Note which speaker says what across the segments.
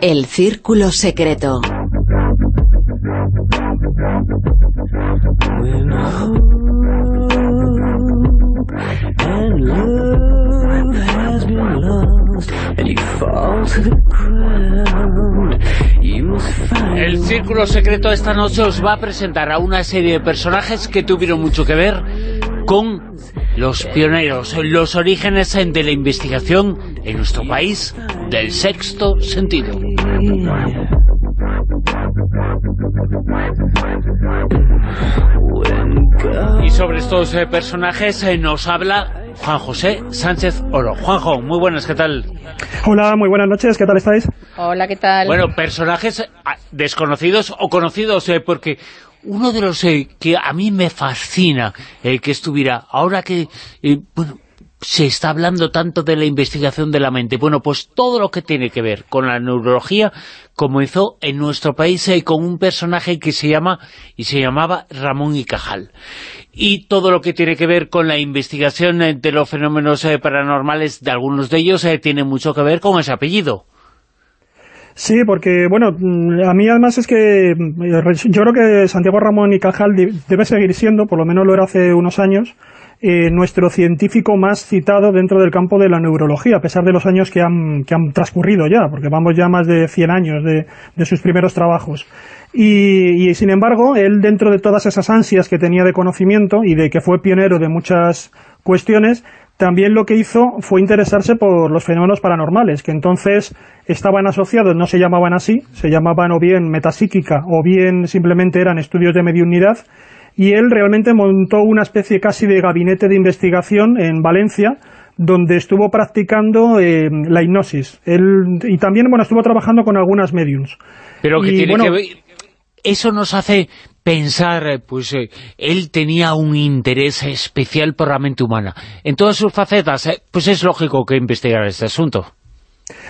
Speaker 1: El Círculo Secreto.
Speaker 2: El Círculo Secreto esta noche os va a presentar a una serie de personajes que tuvieron mucho que ver con los pioneros, los orígenes de la investigación en nuestro país del sexto sentido. Y sobre estos eh, personajes eh, nos habla Juan José Sánchez Oro. Juanjo, muy buenas, ¿qué tal?
Speaker 3: Hola, muy buenas noches, ¿qué tal estáis?
Speaker 4: Hola, ¿qué tal?
Speaker 2: Bueno, personajes ah, desconocidos o conocidos, eh, porque uno de los que a mí me fascina que estuviera, ahora que, bueno, se está hablando tanto de la investigación de la mente. Bueno, pues todo lo que tiene que ver con la neurología comenzó en nuestro país eh, con un personaje que se llama y se llamaba Ramón y Cajal. Y todo lo que tiene que ver con la investigación eh, de los fenómenos eh, paranormales de algunos de ellos tiene mucho que ver con ese apellido.
Speaker 3: Sí, porque, bueno, mm, a mí además es que mm, yo creo que Santiago Ramón y Cajal debe seguir siendo, por lo menos lo era hace unos años, eh, nuestro científico más citado dentro del campo de la neurología, a pesar de los años que han, que han transcurrido ya, porque vamos ya más de 100 años de, de sus primeros trabajos. Y, y, sin embargo, él dentro de todas esas ansias que tenía de conocimiento y de que fue pionero de muchas cuestiones, también lo que hizo fue interesarse por los fenómenos paranormales, que entonces estaban asociados, no se llamaban así, se llamaban o bien metapsíquica o bien simplemente eran estudios de mediunidad, y él realmente montó una especie casi de gabinete de investigación en Valencia, donde estuvo practicando eh, la hipnosis. Él, y también bueno estuvo trabajando con algunas mediums.
Speaker 2: Pero que tiene que ver, eso nos hace pensar, eh, pues eh, él tenía un interés especial por la mente humana. En todas sus facetas, pues es lógico que investigara este asunto.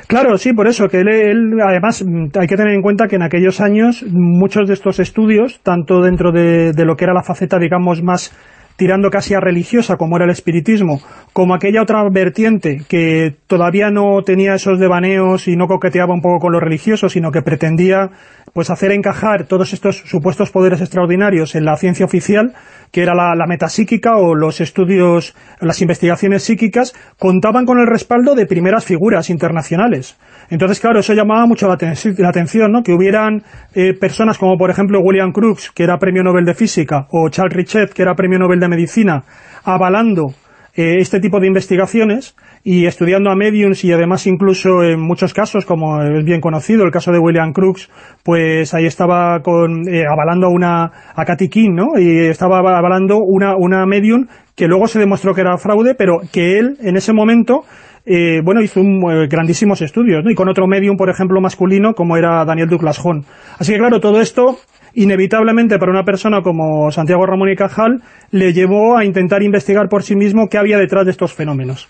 Speaker 3: Claro, sí, por eso, que él, además, hay que tener en cuenta que en aquellos años muchos de estos estudios, tanto dentro de, de lo que era la faceta, digamos, más tirando casi a religiosa, como era el espiritismo, como aquella otra vertiente que todavía no tenía esos devaneos y no coqueteaba un poco con lo religioso, sino que pretendía pues hacer encajar todos estos supuestos poderes extraordinarios en la ciencia oficial, que era la, metapsíquica o los estudios, las investigaciones psíquicas, contaban con el respaldo de primeras figuras internacionales. Entonces, claro, eso llamaba mucho la, atención, ¿no? Que hubieran eh, personas como, por ejemplo, William Crookes, que era premio Nobel de Física, o Charles Richet, que era premio Nobel de Medicina, avalando eh, este tipo de investigaciones y estudiando a mediums y además incluso en muchos casos, como es bien conocido, el caso de William Crookes, pues ahí estaba con, eh, avalando a una a Katy King, ¿no? Y estaba avalando una, una medium que luego se demostró que era fraude, pero que él en ese momento eh, bueno, hizo un, eh, grandísimos estudios, ¿no? y con otro medium, por ejemplo, masculino, como era Daniel Douglas Hone. Así que, claro, todo esto, inevitablemente para una persona como Santiago Ramón y Cajal, le llevó a intentar investigar por sí mismo qué había detrás de estos fenómenos.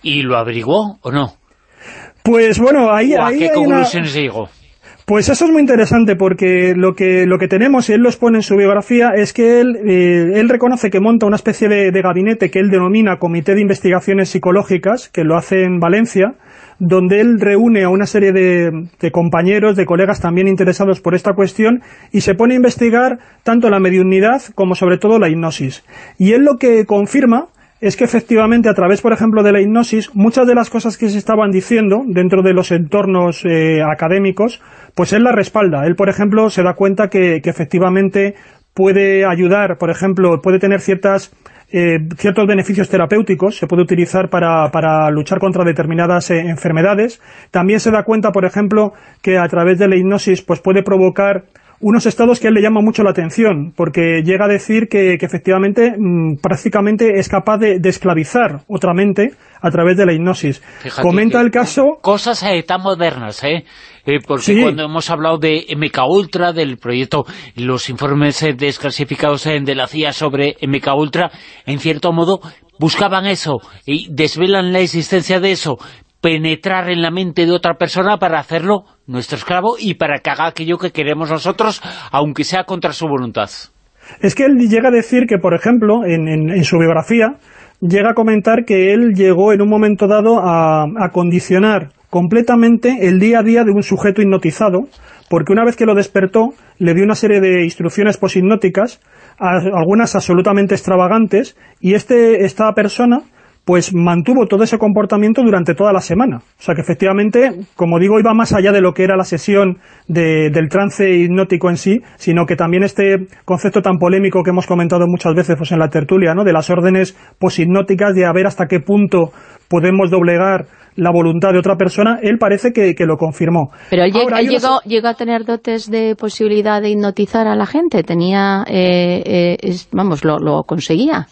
Speaker 2: ¿Y lo averiguó o no?
Speaker 3: Pues bueno, ahí...
Speaker 2: ¿A qué conclusiones llegó?
Speaker 3: Pues eso es muy interesante porque lo que, lo que tenemos, y él lo expone en su biografía, es que él, eh, él reconoce que monta una especie de, gabinete que él denomina Comité de Investigaciones Psicológicas, que lo hace en Valencia, donde él reúne a una serie de, de, compañeros, de colegas también interesados por esta cuestión, y se pone a investigar tanto la mediunidad como sobre todo la hipnosis. Y él lo que confirma es que efectivamente a través, por ejemplo, de la hipnosis, muchas de las cosas que se estaban diciendo dentro de los entornos eh, académicos, pues él la respalda. Él, por ejemplo, se da cuenta que, efectivamente puede ayudar, por ejemplo, puede tener ciertas eh, ciertos beneficios terapéuticos, se puede utilizar para, para luchar contra determinadas eh, enfermedades. También se da cuenta, por ejemplo, que a través de la hipnosis pues puede provocar unos estados que a él le llama mucho la atención, porque llega a decir que, efectivamente mm, prácticamente es capaz de, esclavizar otra mente a través de la hipnosis. Comenta el caso...
Speaker 2: Cosas eh, tan modernas, ¿eh? eh porque cuando hemos hablado de MKUltra, del proyecto, los informes eh, desclasificados de la CIA sobre MKUltra, en cierto modo buscaban eso y desvelan la existencia de eso, penetrar en la mente de otra persona para hacerlo nuestro esclavo y para que haga aquello que queremos nosotros, aunque sea contra su voluntad.
Speaker 3: Es que él llega a decir que, por ejemplo, en, su biografía, llega a comentar que él llegó en un momento dado a, condicionar completamente el día a día de un sujeto hipnotizado, porque una vez que lo despertó, le dio una serie de instrucciones poshipnóticas, algunas absolutamente extravagantes, y este, esta persona pues mantuvo todo ese comportamiento durante toda la semana. O sea que efectivamente, como digo, iba más allá de lo que era la sesión del trance hipnótico en sí, sino que también este concepto tan polémico que hemos comentado muchas veces pues, en la tertulia, ¿no? de las órdenes poshipnóticas, de a ver hasta qué punto podemos doblegar la voluntad de otra persona, él parece que, lo confirmó.
Speaker 4: Pero él, llegó, a tener dotes de posibilidad de hipnotizar a la gente, tenía, eh, eh, vamos, lo, lo conseguía.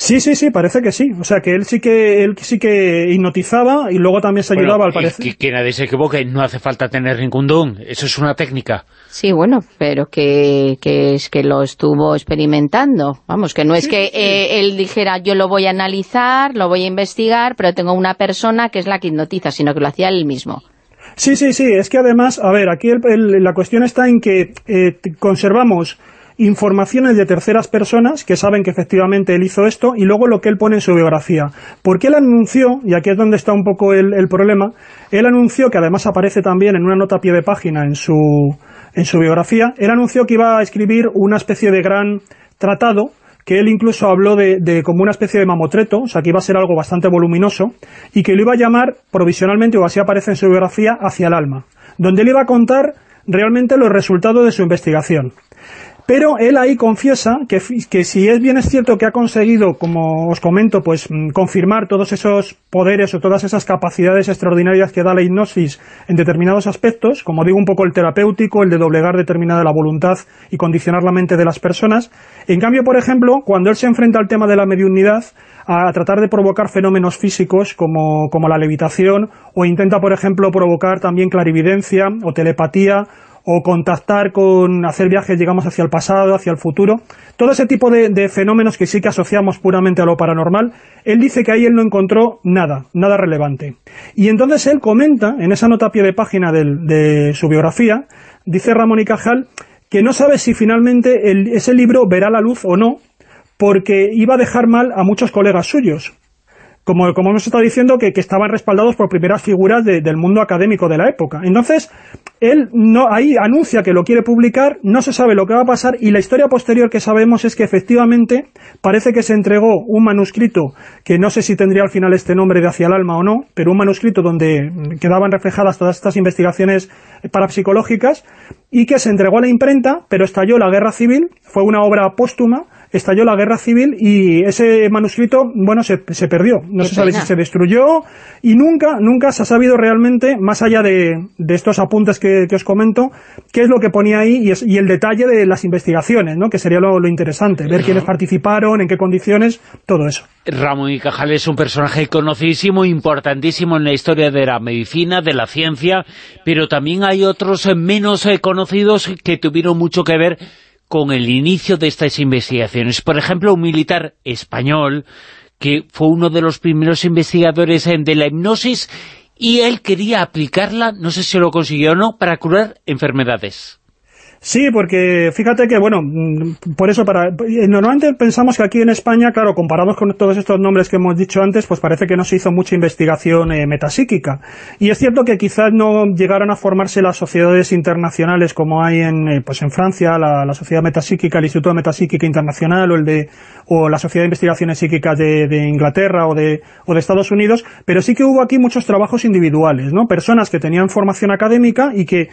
Speaker 3: Sí, sí, sí, parece que sí. O sea, que él sí que él sí que hipnotizaba y luego también se ayudaba, al parecer.
Speaker 2: Que, que, nadie se equivoque, no hace falta tener ningún don. Eso es una técnica.
Speaker 4: Sí, bueno, pero que, que es que lo estuvo experimentando. Vamos, que no es que eh, él dijera, yo lo voy a analizar, lo voy a investigar, pero tengo una persona que es la que hipnotiza, sino que lo hacía él mismo.
Speaker 3: Sí, sí, sí. Es que además, a ver, aquí la cuestión está en que eh, conservamos informaciones de terceras personas que saben que efectivamente él hizo esto y luego lo que él pone en su biografía. Porque él anunció, y aquí es donde está un poco el, problema, él anunció, que además aparece también en una nota a pie de página en su, en su biografía, él anunció que iba a escribir una especie de gran tratado que él incluso habló de, de, como una especie de mamotreto, o sea que iba a ser algo bastante voluminoso, y que lo iba a llamar provisionalmente, o así aparece en su biografía, Hacia el alma, donde él iba a contar realmente los resultados de su investigación. Pero él ahí confiesa que, si es bien es cierto que ha conseguido, como os comento, pues mm, confirmar todos esos poderes o todas esas capacidades extraordinarias que da la hipnosis en determinados aspectos, como digo un poco el terapéutico, el de doblegar determinada la voluntad y condicionar la mente de las personas. En cambio, por ejemplo, cuando él se enfrenta al tema de la mediunidad, a tratar de provocar fenómenos físicos como, como la levitación, o intenta, por ejemplo, provocar también clarividencia o telepatía, o contactar con, hacer viajes, digamos, hacia el pasado, hacia el futuro. Todo ese tipo de, fenómenos que sí que asociamos puramente a lo paranormal, él dice que ahí él no encontró nada, nada relevante. Y entonces él comenta, en esa nota a pie de página de, su biografía, dice Ramón y Cajal, que no sabe si finalmente ese libro verá la luz o no, porque iba a dejar mal a muchos colegas suyos como, como hemos estado diciendo, que, estaban respaldados por primeras figuras del mundo académico de la época. Entonces, él no ahí anuncia que lo quiere publicar, no se sabe lo que va a pasar, y la historia posterior que sabemos es que efectivamente parece que se entregó un manuscrito, que no sé si tendría al final este nombre de Hacia el Alma o no, pero un manuscrito donde quedaban reflejadas todas estas investigaciones parapsicológicas, y que se entregó a la imprenta, pero estalló la guerra civil, fue una obra póstuma, estalló la guerra civil y ese manuscrito, bueno, se, se perdió. No se sabe si se destruyó y nunca, nunca se ha sabido realmente, más allá de, de estos apuntes que, que, os comento, qué es lo que ponía ahí y, es, y, el detalle de las investigaciones, ¿no? que sería lo, lo interesante, ver quiénes participaron, en qué condiciones, todo eso.
Speaker 2: Ramón y Cajal es un personaje conocidísimo, importantísimo en la historia de la medicina, de la ciencia, pero también hay otros menos eh, conocidos que tuvieron mucho que ver con el inicio de estas investigaciones. Por ejemplo, un militar español que fue uno de los primeros investigadores de la hipnosis y él quería aplicarla, no sé si lo consiguió o no, para curar enfermedades.
Speaker 3: Sí, porque fíjate que, bueno, mm, por eso, para eh, normalmente pensamos que aquí en España, claro, comparados con todos estos nombres que hemos dicho antes, pues parece que no se hizo mucha investigación eh, metapsíquica. Y es cierto que quizás no llegaron a formarse las sociedades internacionales como hay en, eh, pues en Francia, la, Sociedad Metapsíquica, el Instituto de Metapsíquica Internacional o el de o la Sociedad de Investigaciones Psíquicas de, de Inglaterra o de, o de Estados Unidos, pero sí que hubo aquí muchos trabajos individuales, ¿no? Personas que tenían formación académica y que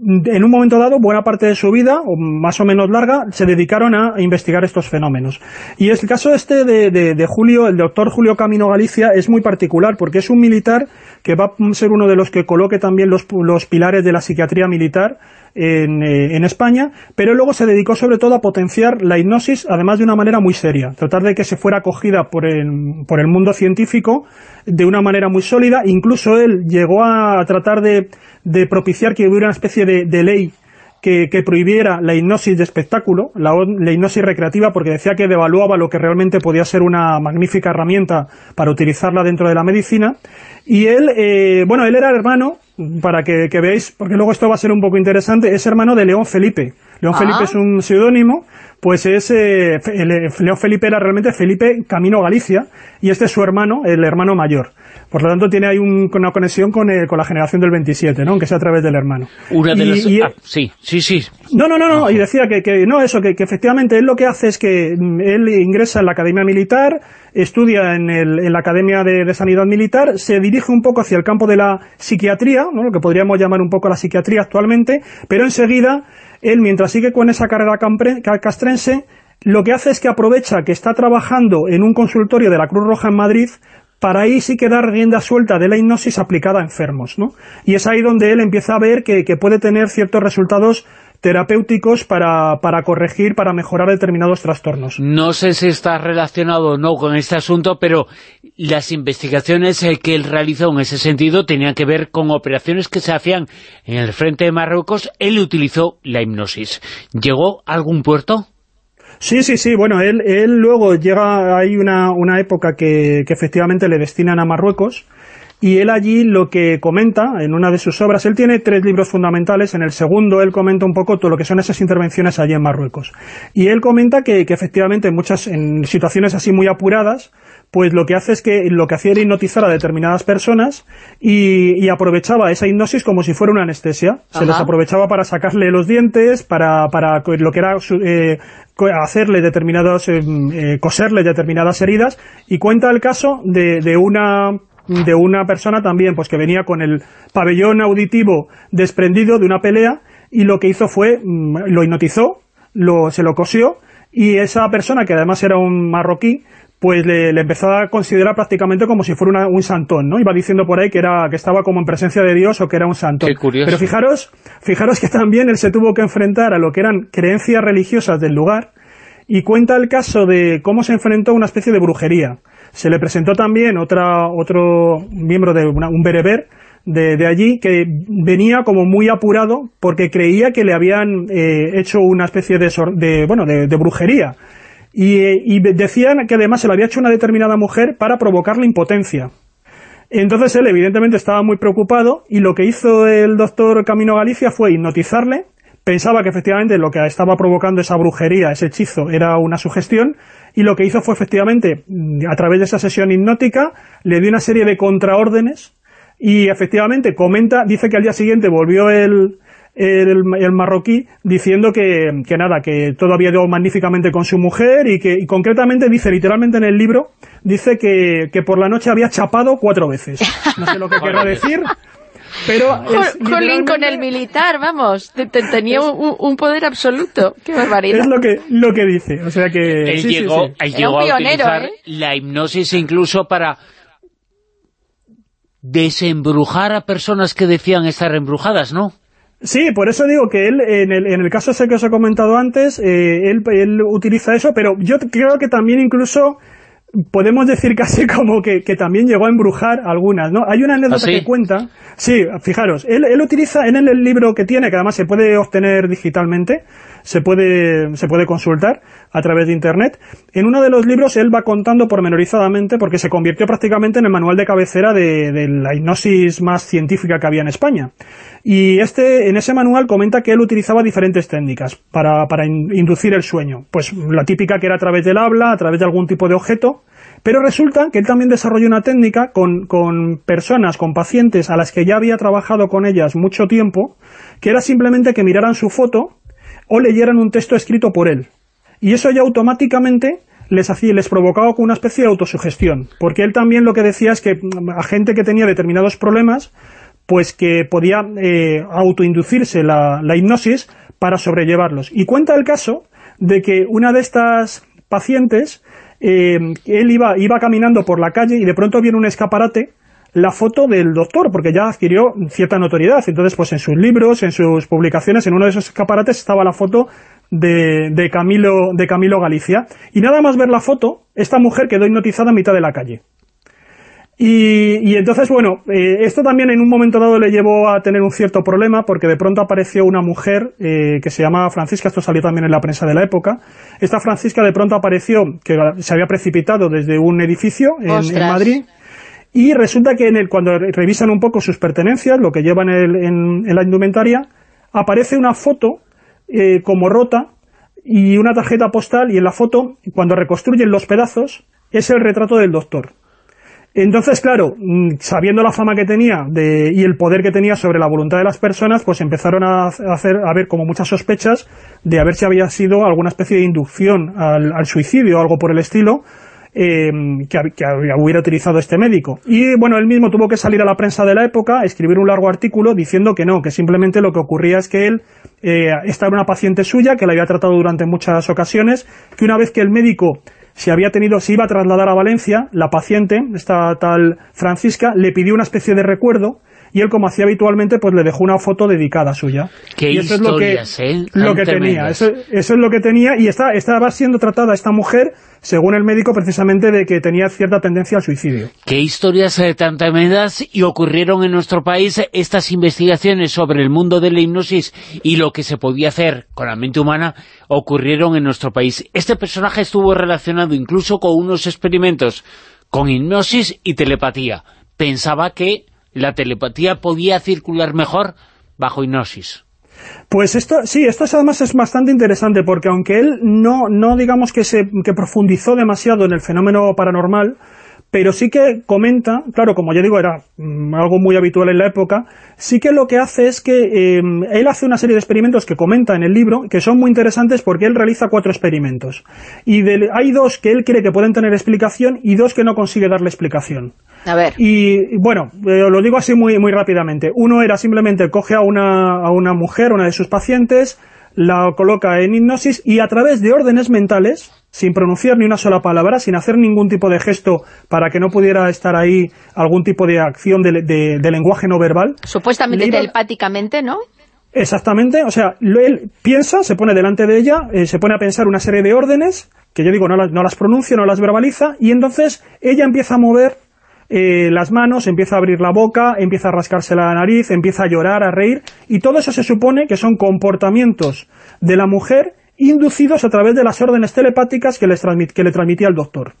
Speaker 3: en un momento dado, buena parte de su vida, o más o menos larga, se dedicaron a investigar estos fenómenos. Y el caso este de, de, Julio, el doctor Julio Camino Galicia, es muy particular, porque es un militar que va a ser uno de los que coloque también los, los pilares de la psiquiatría militar, en, eh, en, España, pero luego se dedicó sobre todo a potenciar la hipnosis, además de una manera muy seria, tratar de que se fuera acogida por el, por el mundo científico de una manera muy sólida, incluso él llegó a tratar de, de propiciar que hubiera una especie de, de ley que, que, prohibiera la hipnosis de espectáculo, la, la, hipnosis recreativa, porque decía que devaluaba lo que realmente podía ser una magnífica herramienta para utilizarla dentro de la medicina. Y él, eh, bueno, él era hermano para que, veáis, porque luego esto va a ser un poco interesante, es hermano de León Felipe. León
Speaker 4: Ah.
Speaker 3: Felipe es un seudónimo, pues es eh, el- eh, León Felipe era realmente Felipe Camino Galicia, y este es su hermano, el hermano mayor. Por lo tanto, tiene ahí un- una conexión con, eh, con la generación del 27, ¿no? aunque sea a través del hermano.
Speaker 2: Una de
Speaker 3: Y-
Speaker 2: las...
Speaker 3: y-
Speaker 2: ah, sí, sí, sí.
Speaker 3: No, no, no, no, y decía que, que no, eso, que, que efectivamente él lo que hace es que mm, él ingresa en la Academia Militar, estudia en, el- en la Academia de, de Sanidad Militar, se dirige un poco hacia el campo de la psiquiatría, ¿no? lo que podríamos llamar un poco la psiquiatría actualmente, pero enseguida, él mientras sigue con esa carrera campre- castrense, lo que hace es que aprovecha que está trabajando en un consultorio de la Cruz Roja en Madrid para ahí sí que dar rienda suelta de la hipnosis aplicada a enfermos, ¿no? Y es ahí donde él empieza a ver que, que puede tener ciertos resultados terapéuticos para, para corregir, para mejorar determinados trastornos.
Speaker 2: No sé si está relacionado o no con este asunto, pero las investigaciones eh, que él realizó en ese sentido tenían que ver con operaciones que se hacían en el frente de Marruecos. Él utilizó la hipnosis. ¿Llegó a algún puerto?
Speaker 3: Sí, sí, sí, bueno, él, él luego llega, hay una, una época que, que efectivamente le destinan a Marruecos, y él allí lo que comenta en una de sus obras, él tiene tres libros fundamentales, en el segundo él comenta un poco todo lo que son esas intervenciones allí en Marruecos. Y él comenta que, que efectivamente en muchas, en situaciones así muy apuradas, pues lo que hace es que lo que hacía era hipnotizar a determinadas personas y, y aprovechaba esa hipnosis como si fuera una anestesia. Se
Speaker 4: Ajá.
Speaker 3: les aprovechaba para sacarle los dientes, para, para lo que era su- eh, hacerle determinados, eh, eh, coserle determinadas heridas y cuenta el caso de, de una de una persona también pues que venía con el pabellón auditivo desprendido de una pelea y lo que hizo fue, mm, lo hipnotizó, lo, se lo cosió y esa persona, que además era un marroquí, pues le, le empezó a considerar prácticamente como si fuera una- un santón, ¿no? Iba diciendo por ahí que era que estaba como en presencia de Dios o que era un santón.
Speaker 2: Qué curioso.
Speaker 3: Pero fijaros, fijaros que también él se tuvo que enfrentar a lo que eran creencias religiosas del lugar y cuenta el caso de cómo se enfrentó a una especie de brujería. Se le presentó también otra, otro miembro de una- un bereber de, de allí que venía como muy apurado porque creía que le habían eh, hecho una especie de, de, bueno, de, brujería. Y, y decían que además se lo había hecho una determinada mujer para provocarle impotencia. Entonces él evidentemente estaba muy preocupado y lo que hizo el doctor Camino Galicia fue hipnotizarle, pensaba que efectivamente lo que estaba provocando esa brujería, ese hechizo, era una sugestión y lo que hizo fue efectivamente, mm, a través de esa sesión hipnótica, le dio una serie de contraórdenes y efectivamente comenta, dice que al día siguiente volvió el, el, el marroquí diciendo que, que nada, que todo había ido magníficamente con su mujer y que y concretamente dice literalmente en el libro, dice que, que por la noche había chapado cuatro veces. No sé lo que querrá decir, pero
Speaker 4: Jolín con el militar, vamos, te- te- tenía un, un poder absoluto. Qué barbaridad.
Speaker 3: es lo que, lo que dice, o sea que...
Speaker 2: Él
Speaker 3: sí,
Speaker 2: llegó,
Speaker 3: sí.
Speaker 2: él
Speaker 4: Era
Speaker 2: llegó
Speaker 4: un
Speaker 2: a
Speaker 4: pionero,
Speaker 2: utilizar
Speaker 4: ¿eh?
Speaker 2: la hipnosis incluso para desembrujar a personas que decían estar embrujadas, ¿no?
Speaker 3: Sí, por eso digo que él, en el, en el caso ese que os he comentado antes, eh, él, él utiliza eso, pero yo creo que también incluso podemos decir casi como que, que también llegó a embrujar algunas, ¿no? Hay una anécdota
Speaker 2: ¿Ah, sí?
Speaker 3: que cuenta, sí, fijaros, él, él utiliza en el, el libro que tiene, que además se puede obtener digitalmente, se puede, se puede consultar a través de internet, en uno de los libros él va contando pormenorizadamente, porque se convirtió prácticamente en el manual de cabecera de, de la hipnosis más científica que había en España. Y este, en ese manual comenta que él utilizaba diferentes técnicas para, para in- inducir el sueño. Pues la típica que era a través del habla, a través de algún tipo de objeto, pero resulta que él también desarrolló una técnica con, con personas, con pacientes a las que ya había trabajado con ellas mucho tiempo, que era simplemente que miraran su foto o leyeran un texto escrito por él. Y eso ya automáticamente les hacía, les provocaba una especie de autosugestión, porque él también lo que decía es que mm, a gente que tenía determinados problemas, pues que podía eh, autoinducirse la, la hipnosis para sobrellevarlos. Y cuenta el caso de que una de estas pacientes, eh, él iba, iba caminando por la calle y de pronto viene un escaparate la foto del doctor, porque ya adquirió cierta notoriedad. Entonces, pues en sus libros, en sus publicaciones, en uno de esos escaparates estaba la foto de, de, Camilo, de Camilo Galicia. Y nada más ver la foto, esta mujer quedó hipnotizada a mitad de la calle. Y, y entonces, bueno, eh, esto también en un momento dado le llevó a tener un cierto problema, porque de pronto apareció una mujer eh, que se llama Francisca, esto salió también en la prensa de la época. Esta Francisca de pronto apareció, que se había precipitado desde un edificio en. Madrid, y resulta que en el, cuando revisan un poco sus pertenencias, lo que llevan en, en- la indumentaria, aparece una foto eh, como rota y una tarjeta postal y en la foto, cuando reconstruyen los pedazos, es el retrato del doctor. Entonces, claro, mm, sabiendo la fama que tenía de, y el poder que tenía sobre la voluntad de las personas, pues empezaron a, hacer, a ver como muchas sospechas de a ver si había sido alguna especie de inducción al, suicidio o algo por el estilo, eh, que, hubiera utilizado este médico. Y bueno, él mismo tuvo que salir a la prensa de la época, escribir un largo artículo diciendo que no, que simplemente lo que ocurría es que él, eh, estaba una paciente suya, que la había tratado durante muchas ocasiones, que una vez que el médico si había tenido, si iba a trasladar a Valencia, la paciente, esta tal Francisca, le pidió una especie de recuerdo y él, como hacía habitualmente, pues le dejó una foto dedicada suya.
Speaker 2: Qué
Speaker 3: y
Speaker 2: eso es lo que,
Speaker 3: ¿eh? lo que tenía. Eso, es lo que tenía y está, estaba siendo tratada esta mujer, según el médico, precisamente de que tenía cierta tendencia al suicidio.
Speaker 2: Qué historias eh, tan tremendas y ocurrieron en nuestro país estas investigaciones sobre el mundo de la hipnosis y lo que se podía hacer con la mente humana ocurrieron en nuestro país. Este personaje estuvo relacionado incluso con unos experimentos con hipnosis y telepatía. Pensaba que la telepatía podía circular mejor bajo hipnosis.
Speaker 3: Pues esto, sí, esto además es bastante interesante, porque aunque él no, no digamos que, se, que profundizó demasiado en el fenómeno paranormal, pero sí que comenta, claro, como ya digo, era mm, algo muy habitual en la época, sí que lo que hace es que eh, él hace una serie de experimentos que comenta en el libro, que son muy interesantes porque él realiza cuatro experimentos. Y hay dos que él cree que pueden tener explicación y dos que no consigue darle explicación.
Speaker 4: A ver.
Speaker 3: Y bueno, eh, lo digo así muy, muy rápidamente. Uno era simplemente coge a una, a una mujer, una de sus pacientes, la coloca en hipnosis y a través de órdenes mentales, sin pronunciar ni una sola palabra, sin hacer ningún tipo de gesto para que no pudiera estar ahí algún tipo de acción de, lenguaje no verbal.
Speaker 4: Supuestamente telepáticamente, ¿no?
Speaker 3: Exactamente, o sea, él piensa, se pone delante de ella, eh, se pone a pensar una serie de órdenes, que yo digo, no las, no las pronuncia, no las verbaliza, y entonces ella empieza a mover eh, las manos, empieza a abrir la boca, empieza a rascarse la nariz, empieza a llorar, a reír, y todo eso se supone que son comportamientos de la mujer inducidos a través de las órdenes telepáticas que, les que le transmitía el doctor.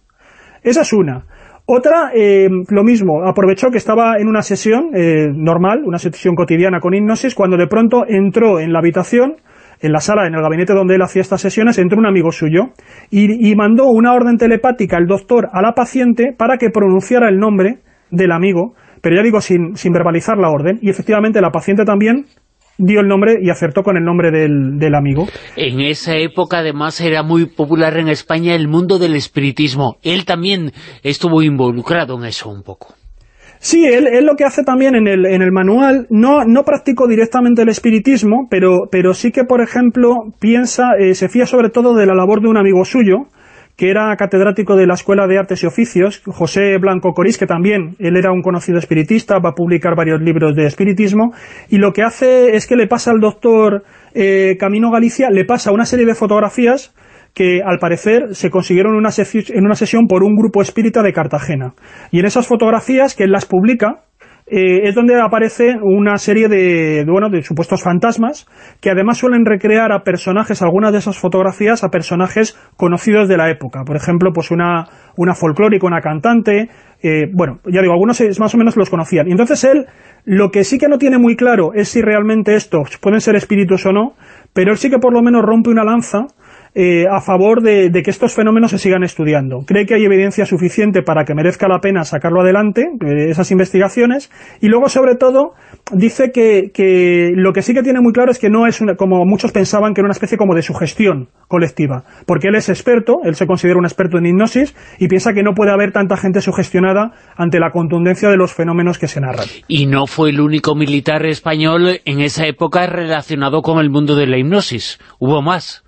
Speaker 3: Esa es una. Otra, eh, lo mismo, aprovechó que estaba en una sesión eh, normal, una sesión cotidiana con hipnosis, cuando de pronto entró en la habitación, en la sala, en el gabinete donde él hacía estas sesiones, entró un amigo suyo y, mandó una orden telepática el doctor a la paciente para que pronunciara el nombre del amigo, pero ya digo, sin verbalizar la orden, y efectivamente la paciente también dio el nombre y acertó con el nombre del, del, amigo.
Speaker 2: En esa época, además, era muy popular en España el mundo del espiritismo. Él también estuvo involucrado en eso un poco.
Speaker 3: Sí, él, él, lo que hace también en el, en el manual, no, no practicó directamente el espiritismo, pero, pero sí que, por ejemplo, piensa, eh, se fía sobre todo de la labor de un amigo suyo, que era catedrático de la Escuela de Artes y Oficios, José Blanco Corís, que también él era un conocido espiritista, va a publicar varios libros de espiritismo, y lo que hace es que le pasa al doctor eh, Camino Galicia, le pasa una serie de fotografías que al parecer se consiguieron en una, en una sesión por un grupo espírita de Cartagena. Y en esas fotografías que él las publica, eh, es donde aparece una serie de, bueno, de supuestos fantasmas que además suelen recrear a personajes, algunas de esas fotografías, a personajes conocidos de la época. Por ejemplo, pues una, una folclórica, una cantante, eh, bueno, ya digo, algunos más o menos los conocían. Y entonces él, lo que sí que no tiene muy claro es si realmente estos pueden ser espíritus o no, pero él sí que por lo menos rompe una lanza eh, a favor de, que estos fenómenos se sigan estudiando. Cree que hay evidencia suficiente para que merezca la pena sacarlo adelante, eh, esas investigaciones, y luego, sobre todo, dice que, lo que sí que tiene muy claro es que no es, como muchos pensaban, que era una especie como de sugestión colectiva, porque él es experto, él se considera un experto en hipnosis, y piensa que no puede haber tanta gente sugestionada ante la contundencia de los fenómenos que se narran.
Speaker 2: Y no fue el único militar español en esa época relacionado con el mundo de la hipnosis, hubo más.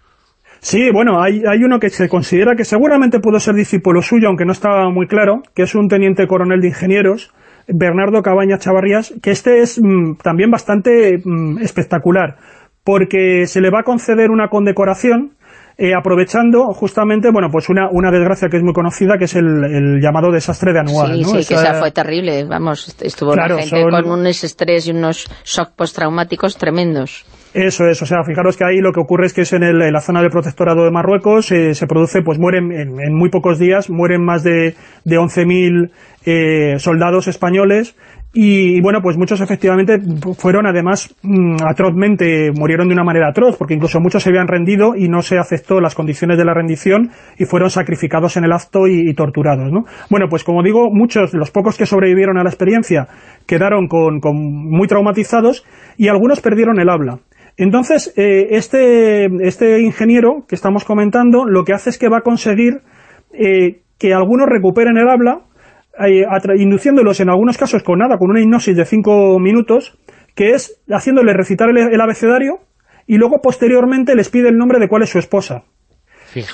Speaker 3: Sí, bueno, hay, hay uno que se considera que seguramente pudo ser discípulo suyo, aunque no estaba muy claro, que es un teniente coronel de ingenieros, Bernardo Cabaña Chavarrías, que este es mm, también bastante mm, espectacular, porque se le va a conceder una condecoración eh, aprovechando justamente, bueno, pues una, una desgracia que es muy conocida, que es el, llamado desastre de anual.
Speaker 4: Sí, sí, que esa fue terrible, vamos, estuvo la gente con un estrés y unos shock postraumáticos tremendos.
Speaker 3: Eso es, o sea, fijaros que ahí lo que ocurre es que es en, el, en la zona del protectorado de Marruecos, eh, se produce, pues mueren en, muy pocos días, mueren más de, de 11.000 eh, soldados españoles y, bueno, pues muchos efectivamente fueron además mm, atrozmente, murieron de una manera atroz, porque incluso muchos se habían rendido y no se aceptó las condiciones de la rendición y fueron sacrificados en el acto y, torturados, ¿no? Bueno, pues como digo, muchos, los pocos que sobrevivieron a la experiencia, quedaron con, muy traumatizados y algunos perdieron el habla. Entonces, eh, este, este ingeniero que estamos comentando, lo que hace es que va a conseguir eh, que algunos recuperen el habla, eh, induciéndolos en algunos casos con nada, con una hipnosis de cinco minutos, que es haciéndole recitar el, abecedario y luego posteriormente les pide el nombre de cuál es su esposa.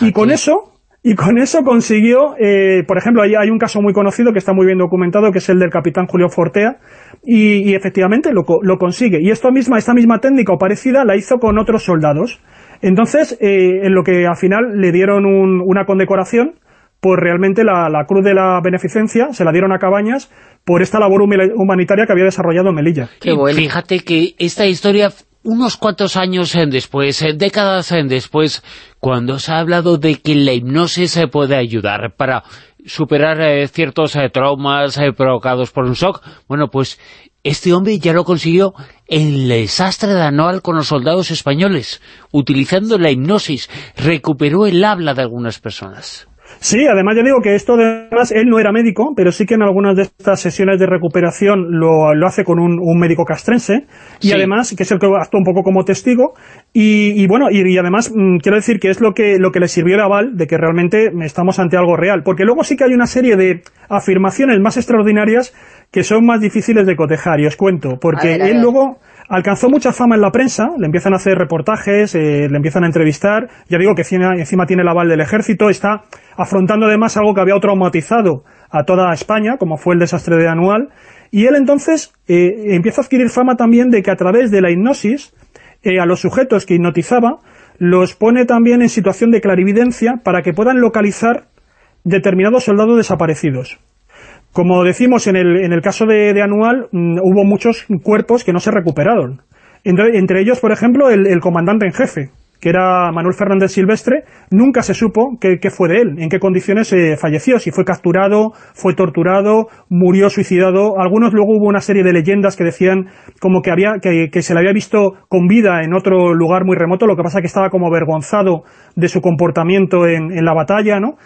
Speaker 3: Y con eso y con eso consiguió, eh, por ejemplo, hay, hay, un caso muy conocido que está muy bien documentado, que es el del capitán Julio Fortea, y, efectivamente lo, lo, consigue. Y esto misma, esta misma técnica o parecida la hizo con otros soldados. Entonces, eh, en lo que al final le dieron una condecoración, pues realmente la, Cruz de la Beneficencia se la dieron a Cabañas por esta labor humanitaria que había desarrollado Melilla.
Speaker 2: Fíjate que esta historia unos cuantos años después, décadas después, cuando se ha hablado de que la hipnosis se puede ayudar para superar eh, ciertos eh, traumas eh, provocados por un shock, bueno, pues este hombre ya lo consiguió en el desastre de Anual con los soldados españoles, utilizando la hipnosis, recuperó el habla de algunas personas.
Speaker 3: Sí, además ya digo que esto además él no era médico, pero sí que en algunas de estas sesiones de recuperación lo, hace con un, médico castrense. Y además que es el que actúa un poco como testigo y, bueno, y, además mm, quiero decir que es lo que, lo que le sirvió de aval de que realmente estamos ante algo real, porque luego sí que hay una serie de afirmaciones más extraordinarias que son más difíciles de cotejar y os cuento, porque él luego Alcanzó mucha fama en la prensa, le empiezan a hacer reportajes, eh, le empiezan a entrevistar, ya digo que encima, tiene el aval del ejército, está afrontando además algo que había traumatizado a toda España, como fue el desastre de Anual, y él entonces eh, empieza a adquirir fama también de que a través de la hipnosis, eh, a los sujetos que hipnotizaba, los pone también en situación de clarividencia para que puedan localizar determinados soldados desaparecidos. Como decimos en el, en el caso de, Anual, mm, hubo muchos cuerpos que no se recuperaron. Entre, ellos, por ejemplo, el, comandante en jefe, que era Manuel Fernández Silvestre, nunca se supo qué, fue de él, en qué condiciones eh, falleció, si fue capturado, fue torturado, murió suicidado. Algunos luego hubo una serie de leyendas que decían como que había que, se le había visto con vida en otro lugar muy remoto, lo que pasa que estaba como avergonzado de su comportamiento en, en la batalla, ¿no?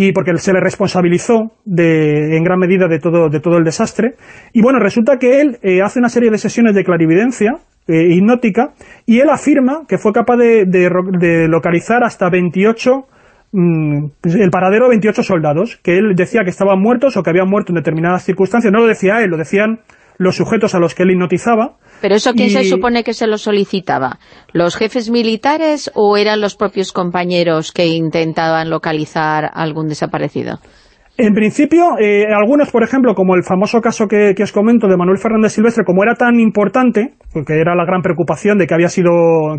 Speaker 3: Y porque se le responsabilizó de, en gran medida de todo, de todo el desastre. Y bueno, resulta que él eh, hace una serie de sesiones de clarividencia eh, hipnótica y él afirma que fue capaz de, localizar hasta 28 mm, el paradero de 28 soldados, que él decía que estaban muertos o que habían muerto en determinadas circunstancias. No lo decía él, lo decían los sujetos a los que él hipnotizaba.
Speaker 4: ¿Pero eso quién se supone que se lo solicitaba? ¿Los jefes militares o eran los propios compañeros que intentaban localizar algún desaparecido?
Speaker 3: En principio, eh, algunos, por ejemplo, como el famoso caso que, os comento de Manuel Fernández Silvestre, como era tan importante, porque era la gran preocupación de que había sido,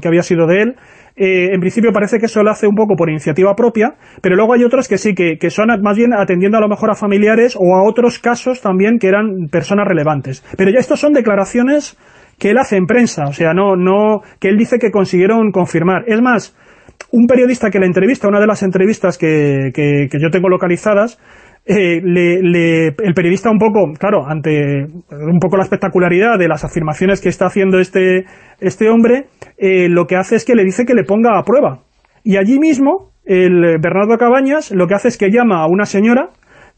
Speaker 3: que había sido de él, eh, en principio parece que eso lo hace un poco por iniciativa propia, pero luego hay otros que sí, que, que son más bien atendiendo a lo mejor a familiares o a otros casos también que eran personas relevantes. Pero ya estos son declaraciones que él hace en prensa, o sea, no, no, que él dice que consiguieron confirmar. Es más, un periodista que le entrevista, una de las entrevistas que, que, que yo tengo localizadas, eh, le, el periodista un poco, claro, ante un poco la espectacularidad de las afirmaciones que está haciendo este, este hombre, eh, lo que hace es que le dice que le ponga a prueba. Y allí mismo, el Bernardo Cabañas lo que hace es que llama a una señora,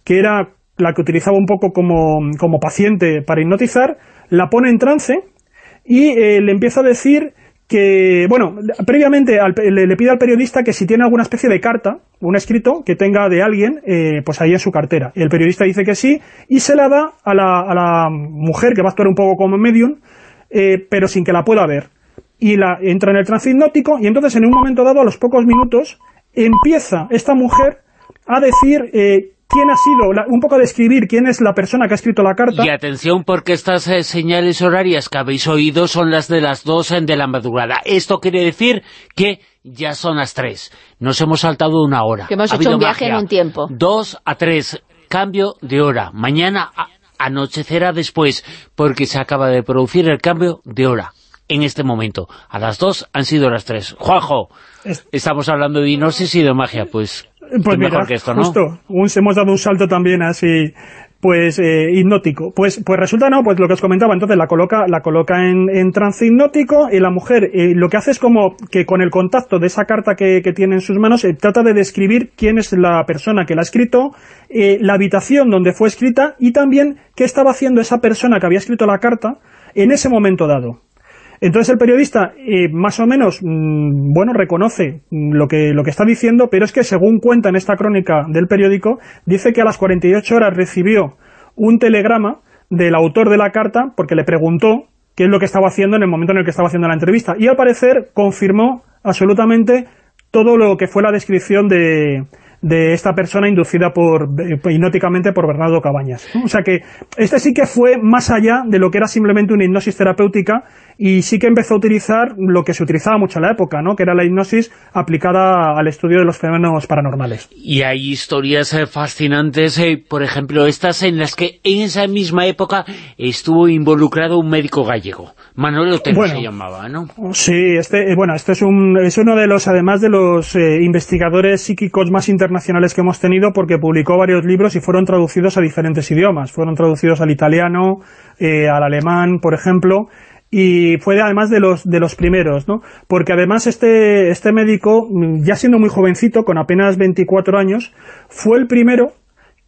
Speaker 3: que era la que utilizaba un poco como, como paciente para hipnotizar, la pone en trance y eh, le empieza a decir que, bueno, previamente le, pide al periodista que si tiene alguna especie de carta, un escrito que tenga de alguien, eh, pues ahí en su cartera. El periodista dice que sí, y se la da a la, a la mujer, que va a actuar un poco como medium, eh, pero sin que la pueda ver. Y la entra en el trance hipnótico, y entonces en un momento dado, a los pocos minutos, empieza esta mujer a decir eh, quién ha sido, un poco describir quién es la persona que ha escrito la carta.
Speaker 2: Y atención porque estas eh, señales horarias que habéis oído son las de las dos de la madrugada. Esto quiere decir que ya son las tres. Nos hemos saltado una hora.
Speaker 4: Que hemos hecho un viaje en un tiempo.
Speaker 2: Dos a tres, cambio de hora. Mañana anochecerá después porque se acaba de producir el cambio de hora en este momento. A las dos han sido las tres. Juanjo, estamos hablando de hipnosis y de magia, pues
Speaker 3: pues mira, justo, hemos dado un salto también así. pues eh, hipnótico. Pues pues resulta no, pues lo que os comentaba, entonces la coloca la coloca en, trance hipnótico y la mujer eh, lo que hace es como que con el contacto de esa carta que, tiene en sus manos eh, trata de describir quién es la persona que la ha escrito, la habitación donde fue escrita y también qué estaba haciendo esa persona que había escrito la carta en ese momento dado. Entonces el periodista más o menos, mm, bueno, reconoce lo que, lo que está diciendo, pero es que según cuenta en esta crónica del periódico, dice que a las 48 horas recibió un telegrama del autor de la carta porque le preguntó qué es lo que estaba haciendo en el momento en el que estaba haciendo la entrevista. Y al parecer confirmó absolutamente todo lo que fue la descripción de, de esta persona inducida por eh, hipnóticamente por Bernardo Cabañas. O sea que este sí que fue más allá de lo que era simplemente una hipnosis terapéutica y sí que empezó a utilizar lo que se utilizaba mucho en la época, ¿no? que era la hipnosis aplicada al estudio de los fenómenos paranormales.
Speaker 2: Y hay historias eh, fascinantes, eh, por ejemplo, estas en las que en esa misma época estuvo involucrado un médico gallego. Manuel Otero se llamaba, ¿no?
Speaker 3: Sí, este, bueno, este es, un, es uno de los, además de los investigadores psíquicos más internacionales nacionales que hemos tenido porque publicó varios libros y fueron traducidos a diferentes idiomas. Fueron traducidos al italiano, eh, al alemán, por ejemplo, y fue además de los de los primeros, ¿no? Porque además este, este médico, ya siendo muy jovencito, con apenas 24 años, fue el primero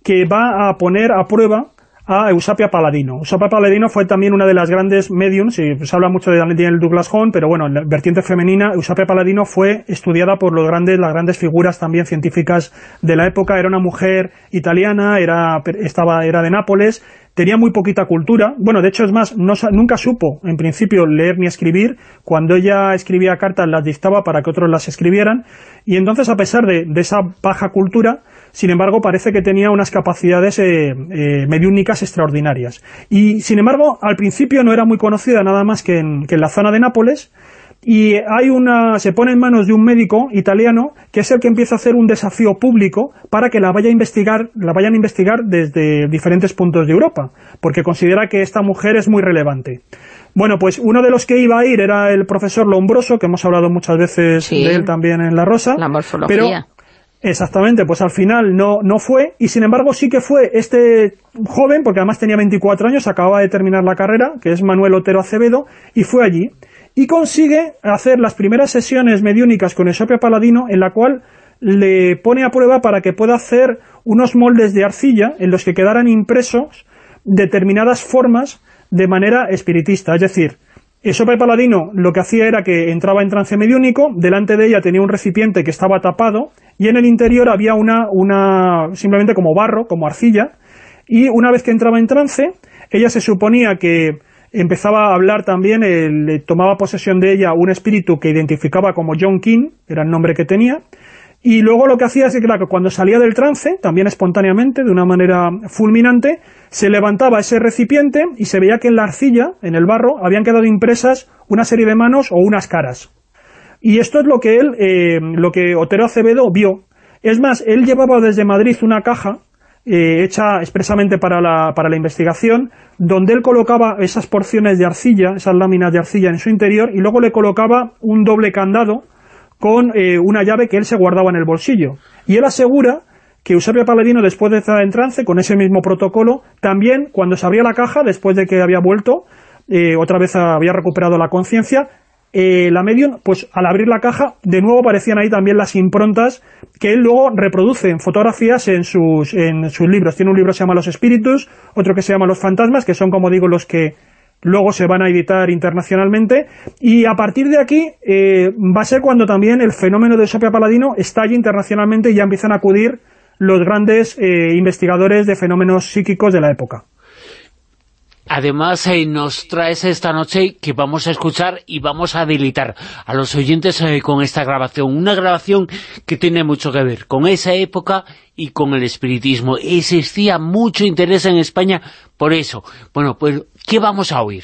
Speaker 3: que va a poner a prueba a Eusapia Paladino. Eusapia Paladino fue también una de las grandes mediums, y se habla mucho de Daniel Douglas Home, pero bueno, en la vertiente femenina, Eusapia Paladino fue estudiada por los grandes, las grandes figuras también científicas de la época. Era una mujer italiana, era, estaba, era de Nápoles, tenía muy poquita cultura. Bueno, de hecho, es más, no, nunca supo, en principio, leer ni escribir. Cuando ella escribía cartas, las dictaba para que otros las escribieran. Y entonces, a pesar de, de esa baja cultura, sin embargo parece que tenía unas capacidades eh, eh, mediúnicas extraordinarias. Y sin embargo, al principio no era muy conocida nada más que en, la zona de Nápoles, y hay una se pone en manos de un médico italiano que es el que empieza a hacer un desafío público para que la vaya a investigar, la vayan a investigar desde diferentes puntos de Europa, porque considera que esta mujer es muy relevante. Bueno, pues uno de los que iba a ir era el profesor Lombroso, que hemos hablado muchas veces de él también en La Rosa.
Speaker 4: La morfología.
Speaker 3: Exactamente, pues al final no, no fue, y sin embargo sí que fue este joven, porque además tenía 24 años, acababa de terminar la carrera, que es Manuel Otero Acevedo, y fue allí, y consigue hacer las primeras sesiones mediúnicas con Esopia Paladino, en la cual le pone a prueba para que pueda hacer unos moldes de arcilla en los que quedaran impresos determinadas formas de manera espiritista, es decir, Esope Paladino lo que hacía era que entraba en trance mediúnico, delante de ella tenía un recipiente que estaba tapado y en el interior había una, una simplemente como barro, como arcilla, y una vez que entraba en trance, ella se suponía que empezaba a hablar también, le tomaba posesión de ella un espíritu que identificaba como John King, era el nombre que tenía, y luego lo que hacía es que, claro, cuando salía del trance, también espontáneamente, de una manera fulminante, se levantaba ese recipiente y se veía que en la arcilla, en el barro, habían quedado impresas una serie de manos o unas caras. Y esto es lo que él, eh, lo que Otero Acevedo vio. Es más, él llevaba desde Madrid una caja eh, hecha expresamente para la, para la investigación, donde él colocaba esas porciones de arcilla, esas láminas de arcilla en su interior, y luego le colocaba un doble candado con eh, una llave que él se guardaba en el bolsillo. Y él asegura que Eusebio Paladino, después de estar en trance, con ese mismo protocolo, también, cuando se abría la caja, después de que había vuelto, eh, otra vez había recuperado la conciencia, eh, la medium, pues al abrir la caja, de nuevo aparecían ahí también las improntas que él luego reproduce en fotografías en sus, en sus libros. Tiene un libro que se llama Los Espíritus, otro que se llama Los Fantasmas, que son, como digo, los que luego se van a editar internacionalmente, y a partir de aquí eh, va a ser cuando también el fenómeno de Sopia Paladino estalle internacionalmente y ya empiezan a acudir los grandes eh, investigadores de fenómenos psíquicos de la época.
Speaker 2: Además, eh, nos traes esta noche que vamos a escuchar y vamos a delitar a los oyentes eh, con esta grabación. Una grabación que tiene mucho que ver con esa época y con el espiritismo. Existía mucho interés en España por eso. Bueno, pues, ¿qué vamos a oír?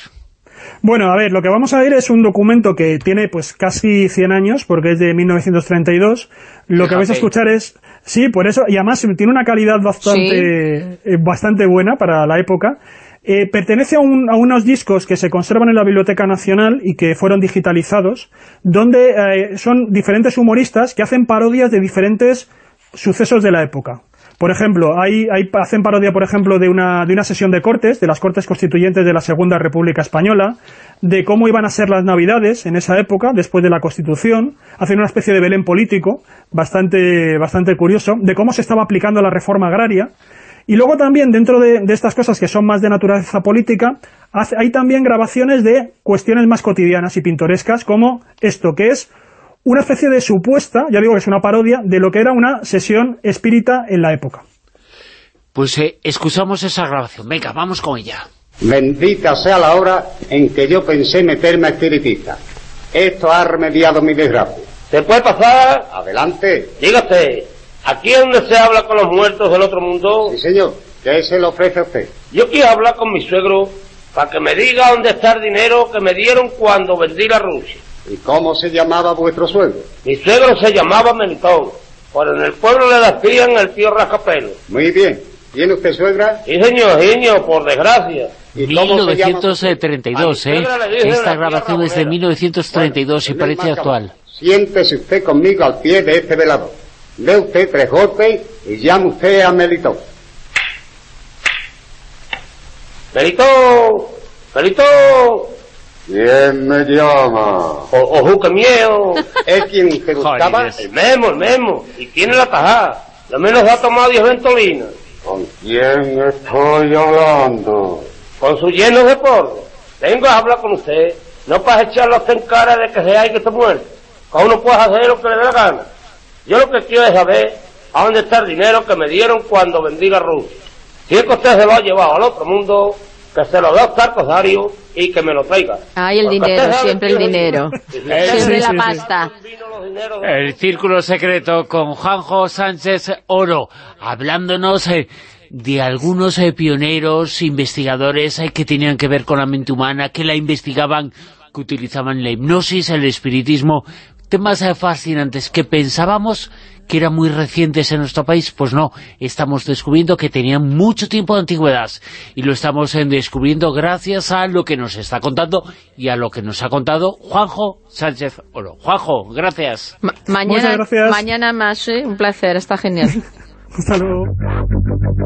Speaker 3: Bueno, a ver, lo que vamos a oír es un documento que tiene pues casi 100 años, porque es de 1932. Lo que vais a escuchar es... Sí, por eso, y además tiene una calidad bastante, eh, bastante buena para la época. Eh, pertenece a, unos discos que se conservan en la Biblioteca Nacional y que fueron digitalizados, donde eh, son diferentes humoristas que hacen parodias de diferentes sucesos de la época. Por ejemplo, hay, hacen parodia, por ejemplo, de una, de una sesión de cortes, de las Cortes Constituyentes de la Segunda República Española, de cómo iban a ser las Navidades en esa época, después de la Constitución, hacen una especie de Belén político, bastante curioso, de cómo se estaba aplicando la reforma agraria, y luego también, dentro de, de estas cosas que son más de naturaleza política, hace, hay también grabaciones de cuestiones más cotidianas y pintorescas, como esto, que es una especie de supuesta, ya digo que es una parodia, de lo que era una sesión espírita en la época.
Speaker 2: Pues eh, excusamos esa grabación. Venga, vamos con ella.
Speaker 5: Bendita sea la hora en que yo pensé meterme a espiritista. Esto ha remediado mi desgracia.
Speaker 6: ¿Se puede pasar?
Speaker 5: Adelante.
Speaker 6: Dígase, ¿aquí es donde se habla con los muertos del otro mundo?
Speaker 5: Sí, señor. ¿Qué se le ofrece a usted?
Speaker 6: Yo quiero hablar con mi suegro para que me diga dónde está el dinero que me dieron cuando vendí la Rusia.
Speaker 5: ¿Y cómo se llamaba vuestro suegro?
Speaker 6: Mi suegro se llamaba Melitón, pero en el pueblo le decían el tío Rascapelo.
Speaker 5: Muy bien. ¿Tiene usted suegra?
Speaker 6: Sí, señor, niño, por desgracia.
Speaker 5: ¿Y cómo se llama?
Speaker 2: 1932,
Speaker 6: A mi
Speaker 2: ¿eh? Esta
Speaker 6: la
Speaker 2: grabación es de
Speaker 6: moneda.
Speaker 2: 1932 y
Speaker 5: Bueno,
Speaker 2: parece
Speaker 5: marca-
Speaker 2: actual.
Speaker 5: Siéntese usted conmigo al pie de este velador. Dé usted tres golpes y llame usted a Melitón.
Speaker 6: Melitón, Melitón,
Speaker 5: ¿Quién me llama?
Speaker 6: o, ojo que miedo.
Speaker 5: ¿Es quien usted buscaba?
Speaker 2: Joder,
Speaker 6: El memo, el memo. Y tiene la tajada. Lo menos ha tomado 10 ventolinas.
Speaker 5: ¿Con quién estoy hablando?
Speaker 6: Con su lleno de polvo. Vengo a hablar con usted. No para echarlo a usted en cara de que sea hay que esté muerto. Cada uno puede hacer lo que le dé la gana. Yo lo que quiero es saber a dónde está el dinero que me dieron cuando vendí la Rusia. Si es que usted se lo ha llevado al otro mundo, que se lo dé a Oscar Cosario y que me lo traiga.
Speaker 4: Ay, el
Speaker 6: Porque
Speaker 4: dinero, siempre el dinero. Siempre
Speaker 3: sí,
Speaker 4: la
Speaker 3: sí, sí.
Speaker 4: pasta.
Speaker 6: de-
Speaker 2: El Círculo Secreto con Juanjo Sánchez Oro, hablándonos eh, de algunos eh, pioneros, investigadores eh, que tenían que ver con la mente humana, que la investigaban, que utilizaban la hipnosis, el espiritismo, temas fascinantes que pensábamos que eran muy recientes en nuestro país, pues no, estamos descubriendo que tenían mucho tiempo de antigüedad y lo estamos descubriendo gracias a lo que nos está contando y a lo que nos ha contado Juanjo Sánchez Oro. Juanjo, gracias.
Speaker 4: Ma-
Speaker 3: Muchas
Speaker 4: mañana,
Speaker 3: gracias.
Speaker 4: mañana más, ¿eh? un placer, está genial.
Speaker 3: Hasta luego.